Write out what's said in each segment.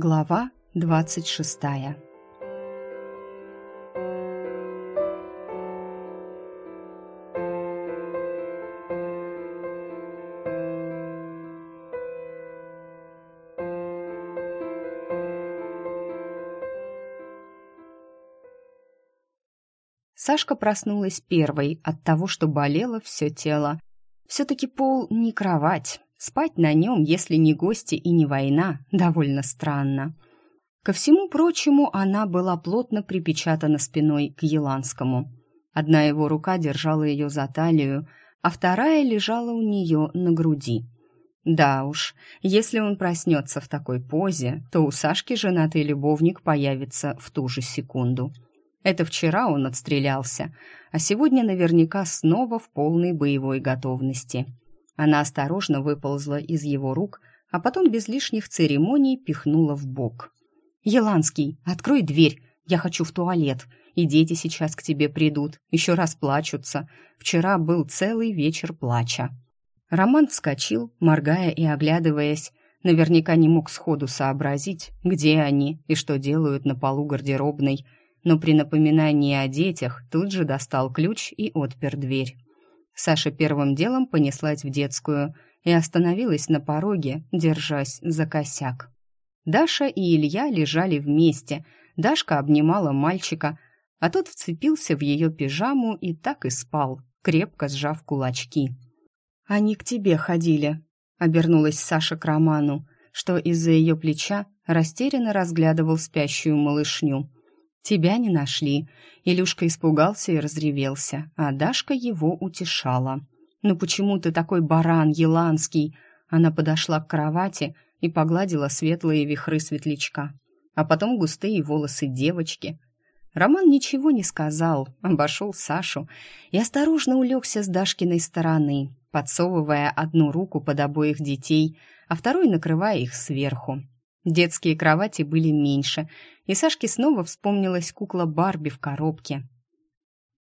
Глава двадцать шестая Сашка проснулась первой от того, что болело все тело. Все-таки пол не кровать. Спать на нем, если не гости и не война, довольно странно. Ко всему прочему, она была плотно припечатана спиной к Еланскому. Одна его рука держала ее за талию, а вторая лежала у нее на груди. Да уж, если он проснется в такой позе, то у Сашки женатый любовник появится в ту же секунду – это вчера он отстрелялся, а сегодня наверняка снова в полной боевой готовности. Она осторожно выползла из его рук, а потом без лишних церемоний пихнула в бок. «Еланский, открой дверь, я хочу в туалет, и дети сейчас к тебе придут, еще раз плачутся. Вчера был целый вечер плача». Роман вскочил, моргая и оглядываясь, наверняка не мог сходу сообразить, где они и что делают на полу гардеробной – но при напоминании о детях тут же достал ключ и отпер дверь. Саша первым делом понеслась в детскую и остановилась на пороге, держась за косяк. Даша и Илья лежали вместе, Дашка обнимала мальчика, а тот вцепился в ее пижаму и так и спал, крепко сжав кулачки. «Они к тебе ходили», — обернулась Саша к Роману, что из-за ее плеча растерянно разглядывал спящую малышню. Тебя не нашли. Илюшка испугался и разревелся, а Дашка его утешала. «Ну почему ты такой баран, еланский?» Она подошла к кровати и погладила светлые вихры светлячка, а потом густые волосы девочки. Роман ничего не сказал, обошел Сашу и осторожно улегся с Дашкиной стороны, подсовывая одну руку под обоих детей, а второй накрывая их сверху. Детские кровати были меньше, и Сашке снова вспомнилась кукла Барби в коробке.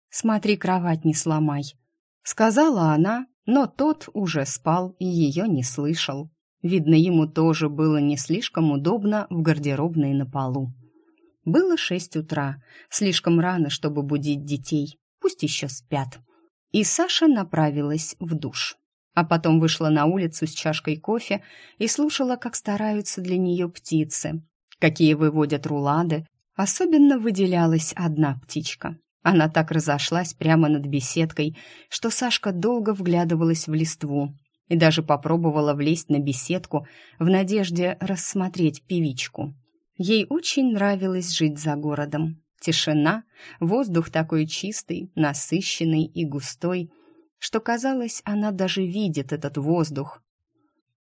«Смотри, кровать не сломай», — сказала она, но тот уже спал и ее не слышал. Видно, ему тоже было не слишком удобно в гардеробной на полу. Было шесть утра, слишком рано, чтобы будить детей, пусть еще спят. И Саша направилась в душ а потом вышла на улицу с чашкой кофе и слушала, как стараются для нее птицы, какие выводят рулады. Особенно выделялась одна птичка. Она так разошлась прямо над беседкой, что Сашка долго вглядывалась в листву и даже попробовала влезть на беседку в надежде рассмотреть певичку. Ей очень нравилось жить за городом. Тишина, воздух такой чистый, насыщенный и густой – что казалось, она даже видит этот воздух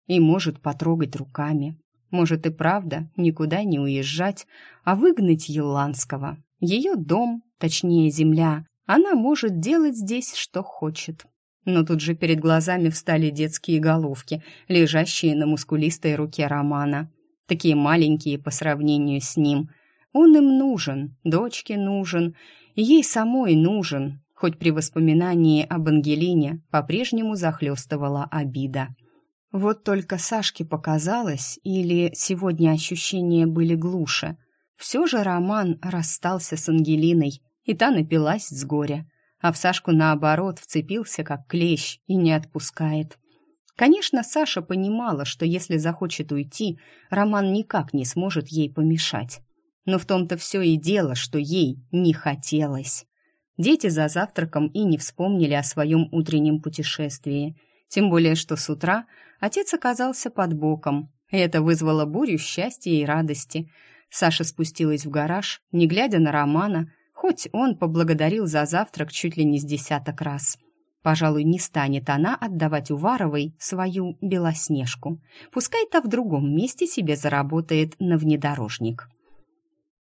и может потрогать руками. Может и правда никуда не уезжать, а выгнать Еланского. Ее дом, точнее земля, она может делать здесь, что хочет. Но тут же перед глазами встали детские головки, лежащие на мускулистой руке Романа. Такие маленькие по сравнению с ним. Он им нужен, дочке нужен, ей самой нужен, хоть при воспоминании об Ангелине по-прежнему захлестывала обида. Вот только Сашке показалось, или сегодня ощущения были глуше. Все же Роман расстался с Ангелиной, и та напилась с горя, а в Сашку, наоборот, вцепился как клещ и не отпускает. Конечно, Саша понимала, что если захочет уйти, Роман никак не сможет ей помешать. Но в том-то все и дело, что ей не хотелось. Дети за завтраком и не вспомнили о своем утреннем путешествии. Тем более, что с утра отец оказался под боком. Это вызвало бурю счастья и радости. Саша спустилась в гараж, не глядя на Романа, хоть он поблагодарил за завтрак чуть ли не с десяток раз. Пожалуй, не станет она отдавать Уваровой свою белоснежку. Пускай-то в другом месте себе заработает на внедорожник.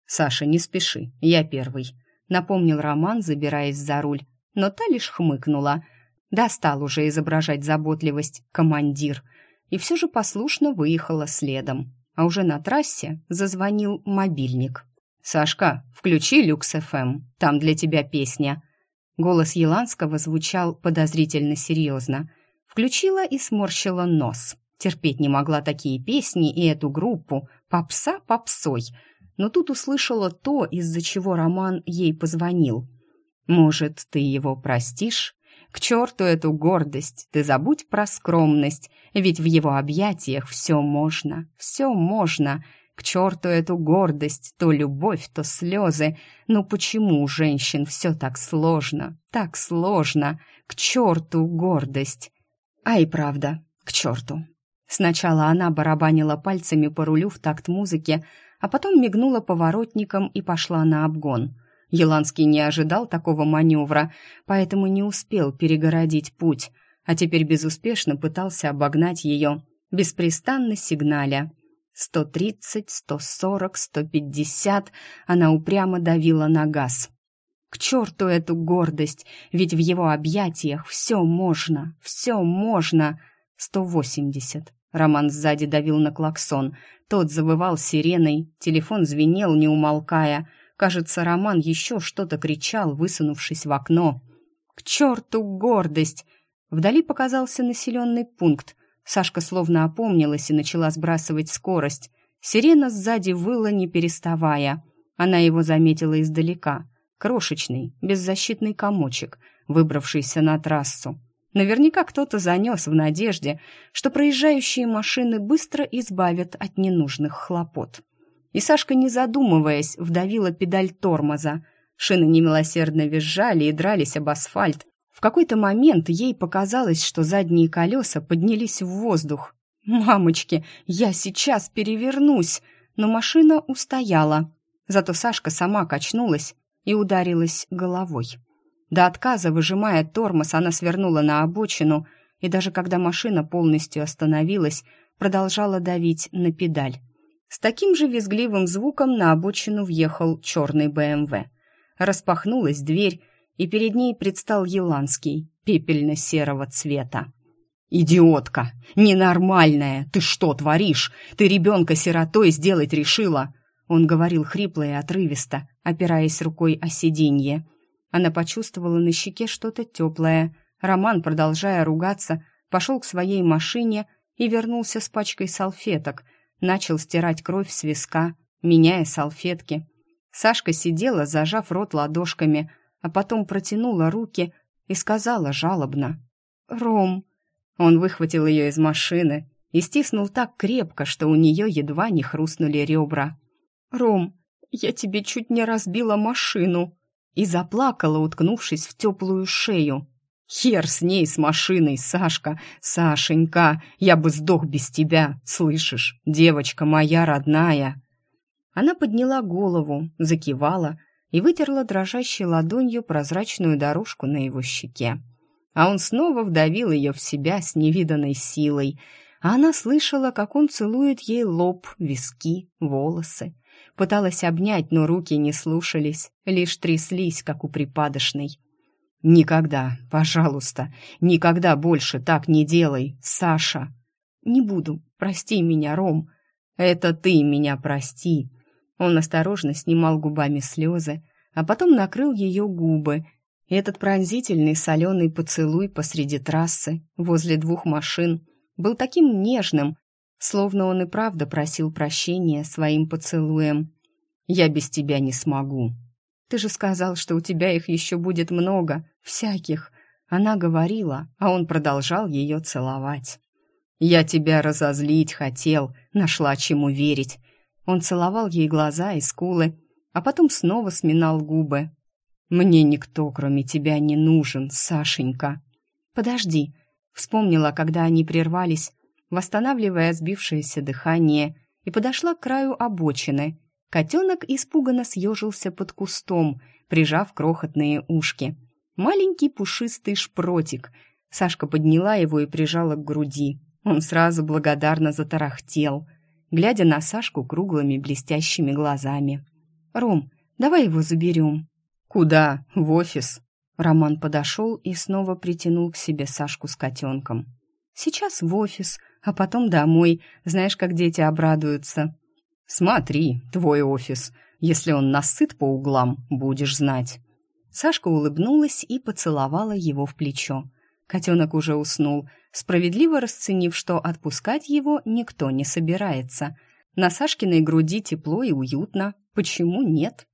«Саша, не спеши, я первый», напомнил Роман, забираясь за руль, но та лишь хмыкнула. Достал уже изображать заботливость командир и все же послушно выехала следом. А уже на трассе зазвонил мобильник. «Сашка, включи Люкс ФМ, там для тебя песня». Голос Еланского звучал подозрительно серьезно. Включила и сморщила нос. Терпеть не могла такие песни и эту группу, попса попсой. Но тут услышала то, из-за чего Роман ей позвонил. «Может, ты его простишь?» К черту эту гордость, ты забудь про скромность, ведь в его объятиях все можно, все можно. К черту эту гордость, то любовь, то слезы. Но почему у женщин все так сложно, так сложно? К черту гордость. А и правда, к черту. Сначала она барабанила пальцами по рулю в такт музыки, а потом мигнула поворотником и пошла на обгон. Еланский не ожидал такого маневра, поэтому не успел перегородить путь, а теперь безуспешно пытался обогнать ее, беспрестанно сигналя. Сто тридцать, сто сорок, сто пятьдесят. Она упрямо давила на газ. К черту эту гордость, ведь в его объятиях все можно, все можно. Сто восемьдесят. Роман сзади давил на клаксон. Тот завывал сиреной, телефон звенел, не умолкая — Кажется, Роман еще что-то кричал, высунувшись в окно. «К черту гордость!» Вдали показался населенный пункт. Сашка словно опомнилась и начала сбрасывать скорость. Сирена сзади выла, не переставая. Она его заметила издалека. Крошечный, беззащитный комочек, выбравшийся на трассу. Наверняка кто-то занес в надежде, что проезжающие машины быстро избавят от ненужных хлопот и Сашка, не задумываясь, вдавила педаль тормоза. Шины немилосердно визжали и дрались об асфальт. В какой-то момент ей показалось, что задние колеса поднялись в воздух. «Мамочки, я сейчас перевернусь!» Но машина устояла. Зато Сашка сама качнулась и ударилась головой. До отказа, выжимая тормоз, она свернула на обочину, и даже когда машина полностью остановилась, продолжала давить на педаль. С таким же визгливым звуком на обочину въехал черный БМВ. Распахнулась дверь, и перед ней предстал Еланский, пепельно-серого цвета. «Идиотка! Ненормальная! Ты что творишь? Ты ребенка сиротой сделать решила!» Он говорил хрипло и отрывисто, опираясь рукой о сиденье. Она почувствовала на щеке что-то теплое. Роман, продолжая ругаться, пошел к своей машине и вернулся с пачкой салфеток, начал стирать кровь с виска, меняя салфетки. Сашка сидела, зажав рот ладошками, а потом протянула руки и сказала жалобно «Ром». Он выхватил ее из машины и стиснул так крепко, что у нее едва не хрустнули ребра. «Ром, я тебе чуть не разбила машину!» И заплакала, уткнувшись в теплую шею. Хер с ней, с машиной, Сашка, Сашенька, я бы сдох без тебя, слышишь, девочка моя родная. Она подняла голову, закивала и вытерла дрожащей ладонью прозрачную дорожку на его щеке. А он снова вдавил ее в себя с невиданной силой, а она слышала, как он целует ей лоб, виски, волосы. Пыталась обнять, но руки не слушались, лишь тряслись, как у припадочной. «Никогда, пожалуйста, никогда больше так не делай, Саша!» «Не буду, прости меня, Ром!» «Это ты меня прости!» Он осторожно снимал губами слезы, а потом накрыл ее губы. Этот пронзительный соленый поцелуй посреди трассы, возле двух машин, был таким нежным, словно он и правда просил прощения своим поцелуем. «Я без тебя не смогу», ты же сказал, что у тебя их еще будет много, всяких. Она говорила, а он продолжал ее целовать. Я тебя разозлить хотел, нашла чему верить. Он целовал ей глаза и скулы, а потом снова сминал губы. Мне никто, кроме тебя, не нужен, Сашенька. Подожди, вспомнила, когда они прервались, восстанавливая сбившееся дыхание, и подошла к краю обочины. Котенок испуганно съежился под кустом, прижав крохотные ушки. Маленький пушистый шпротик. Сашка подняла его и прижала к груди. Он сразу благодарно затарахтел, глядя на Сашку круглыми блестящими глазами. «Ром, давай его заберем». «Куда? В офис?» Роман подошел и снова притянул к себе Сашку с котенком. «Сейчас в офис, а потом домой. Знаешь, как дети обрадуются». «Смотри, твой офис. Если он насыт по углам, будешь знать». Сашка улыбнулась и поцеловала его в плечо. Котенок уже уснул, справедливо расценив, что отпускать его никто не собирается. На Сашкиной груди тепло и уютно. Почему нет?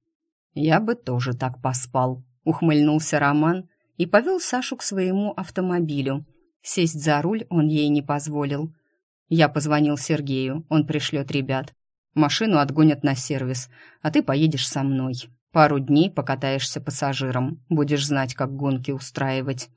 «Я бы тоже так поспал», — ухмыльнулся Роман и повел Сашу к своему автомобилю. Сесть за руль он ей не позволил. Я позвонил Сергею, он пришлет ребят. Машину отгонят на сервис, а ты поедешь со мной. Пару дней покатаешься пассажиром, будешь знать, как гонки устраивать».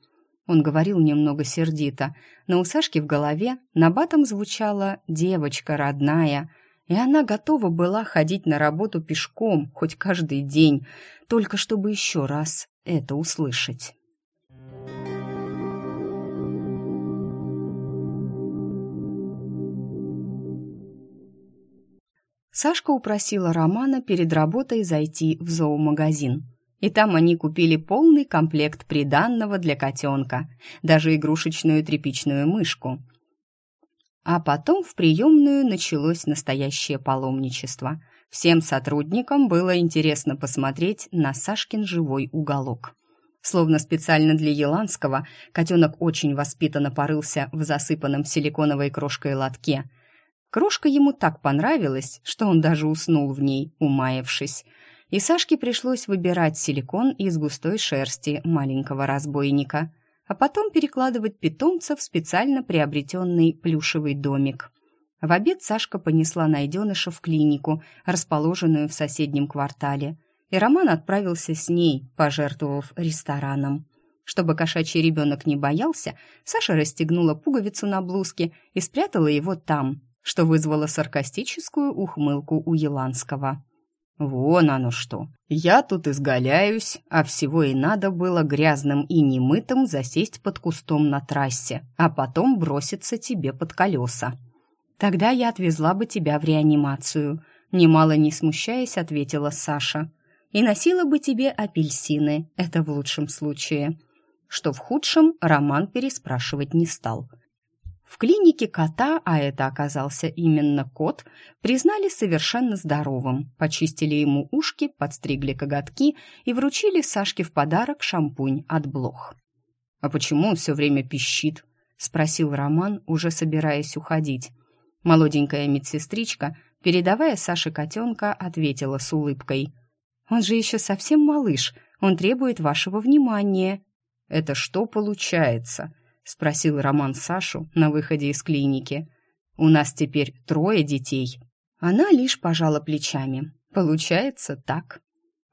Он говорил немного сердито, но у Сашки в голове на батом звучала «девочка родная», и она готова была ходить на работу пешком хоть каждый день, только чтобы еще раз это услышать. Сашка упросила Романа перед работой зайти в зоомагазин. И там они купили полный комплект приданного для котенка, даже игрушечную тряпичную мышку. А потом в приемную началось настоящее паломничество. Всем сотрудникам было интересно посмотреть на Сашкин живой уголок. Словно специально для Еланского, котенок очень воспитанно порылся в засыпанном силиконовой крошкой лотке – Крошка ему так понравилась, что он даже уснул в ней, умаявшись. И Сашке пришлось выбирать силикон из густой шерсти маленького разбойника, а потом перекладывать питомца в специально приобретенный плюшевый домик. В обед Сашка понесла найденыша в клинику, расположенную в соседнем квартале, и Роман отправился с ней, пожертвовав рестораном. Чтобы кошачий ребенок не боялся, Саша расстегнула пуговицу на блузке и спрятала его там, что вызвало саркастическую ухмылку у Еланского. «Вон оно что! Я тут изгаляюсь, а всего и надо было грязным и немытым засесть под кустом на трассе, а потом броситься тебе под колеса. Тогда я отвезла бы тебя в реанимацию», немало не смущаясь, ответила Саша. «И носила бы тебе апельсины, это в лучшем случае». Что в худшем Роман переспрашивать не стал – в клинике кота, а это оказался именно кот, признали совершенно здоровым, почистили ему ушки, подстригли коготки и вручили Сашке в подарок шампунь от блох. «А почему он все время пищит?» — спросил Роман, уже собираясь уходить. Молоденькая медсестричка, передавая Саше котенка, ответила с улыбкой. «Он же еще совсем малыш, он требует вашего внимания». «Это что получается?» — спросил Роман Сашу на выходе из клиники. «У нас теперь трое детей». Она лишь пожала плечами. «Получается так».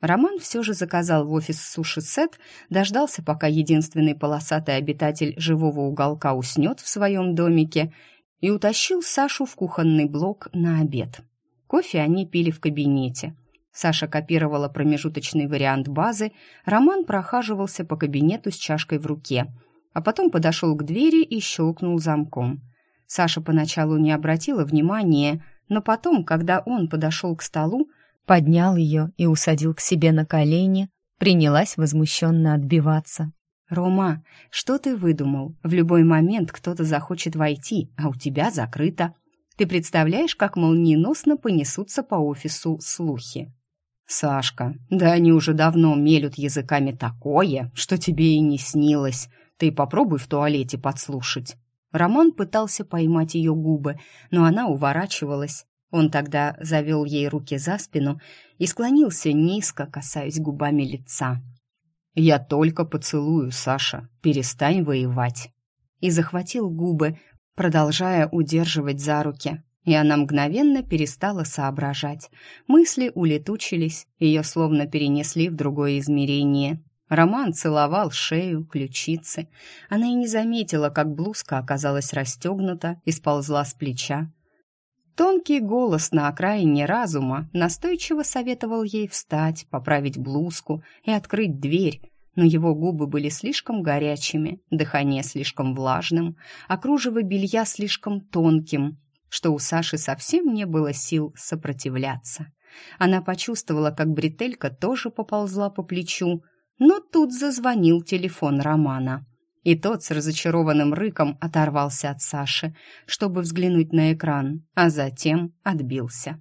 Роман все же заказал в офис суши-сет, дождался, пока единственный полосатый обитатель живого уголка уснет в своем домике, и утащил Сашу в кухонный блок на обед. Кофе они пили в кабинете. Саша копировала промежуточный вариант базы, Роман прохаживался по кабинету с чашкой в руке — а потом подошел к двери и щелкнул замком. Саша поначалу не обратила внимания, но потом, когда он подошел к столу, поднял ее и усадил к себе на колени, принялась возмущенно отбиваться. «Рома, что ты выдумал? В любой момент кто-то захочет войти, а у тебя закрыто. Ты представляешь, как молниеносно понесутся по офису слухи?» «Сашка, да они уже давно мелют языками такое, что тебе и не снилось. Ты попробуй в туалете подслушать». Роман пытался поймать ее губы, но она уворачивалась. Он тогда завел ей руки за спину и склонился низко, касаясь губами лица. «Я только поцелую, Саша, перестань воевать». И захватил губы, продолжая удерживать за руки. И она мгновенно перестала соображать. Мысли улетучились, ее словно перенесли в другое измерение. Роман целовал шею, ключицы. Она и не заметила, как блузка оказалась расстегнута и сползла с плеча. Тонкий голос на окраине разума настойчиво советовал ей встать, поправить блузку и открыть дверь, но его губы были слишком горячими, дыхание слишком влажным, а кружево белья слишком тонким, что у Саши совсем не было сил сопротивляться. Она почувствовала, как бретелька тоже поползла по плечу, но тут зазвонил телефон Романа. И тот с разочарованным рыком оторвался от Саши, чтобы взглянуть на экран, а затем отбился.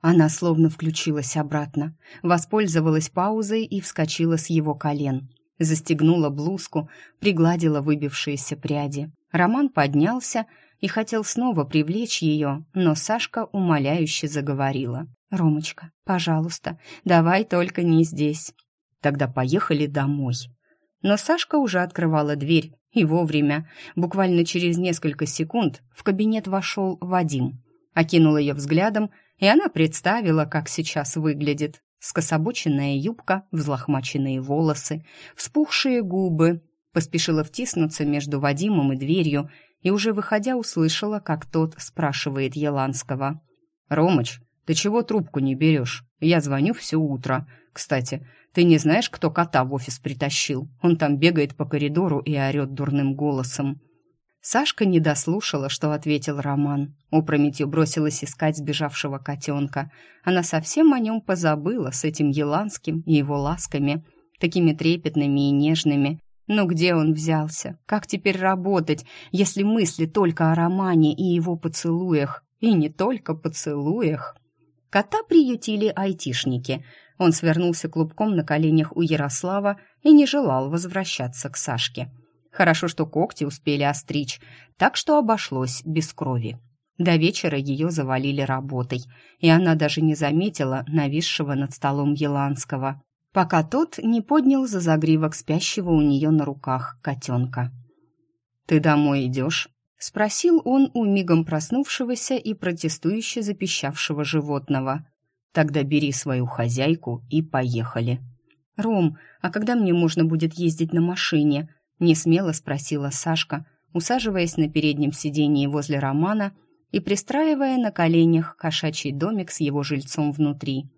Она словно включилась обратно, воспользовалась паузой и вскочила с его колен. Застегнула блузку, пригладила выбившиеся пряди. Роман поднялся и хотел снова привлечь ее, но Сашка умоляюще заговорила. «Ромочка, пожалуйста, давай только не здесь». «Тогда поехали домой». Но Сашка уже открывала дверь, и вовремя, буквально через несколько секунд, в кабинет вошел Вадим. Окинул ее взглядом, и она представила, как сейчас выглядит. Скособоченная юбка, взлохмаченные волосы, вспухшие губы. Поспешила втиснуться между Вадимом и дверью, и уже выходя услышала, как тот спрашивает Еланского. «Ромыч, ты чего трубку не берешь? Я звоню все утро. Кстати, ты не знаешь, кто кота в офис притащил? Он там бегает по коридору и орет дурным голосом». Сашка не дослушала, что ответил Роман. Опрометью бросилась искать сбежавшего котенка. Она совсем о нем позабыла с этим Еланским и его ласками, такими трепетными и нежными. Но где он взялся? Как теперь работать, если мысли только о Романе и его поцелуях? И не только поцелуях. Кота приютили айтишники. Он свернулся клубком на коленях у Ярослава и не желал возвращаться к Сашке. Хорошо, что когти успели остричь, так что обошлось без крови. До вечера ее завалили работой, и она даже не заметила нависшего над столом Еланского, пока тот не поднял за загривок спящего у нее на руках котенка. «Ты домой идешь?» — спросил он у мигом проснувшегося и протестующе запищавшего животного. «Тогда бери свою хозяйку и поехали». «Ром, а когда мне можно будет ездить на машине?» несмело спросила Сашка, усаживаясь на переднем сидении возле Романа и пристраивая на коленях кошачий домик с его жильцом внутри.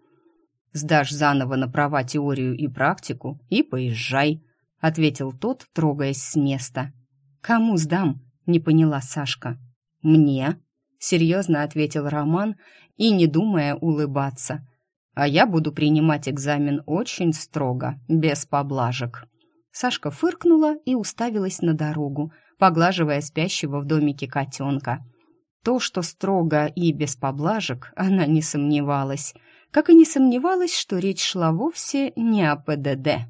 «Сдашь заново на права теорию и практику и поезжай», — ответил тот, трогаясь с места. «Кому сдам?» — не поняла Сашка. «Мне», — серьезно ответил Роман и, не думая, улыбаться. «А я буду принимать экзамен очень строго, без поблажек». Сашка фыркнула и уставилась на дорогу, поглаживая спящего в домике котенка. То, что строго и без поблажек, она не сомневалась, как и не сомневалась, что речь шла вовсе не о ПДД.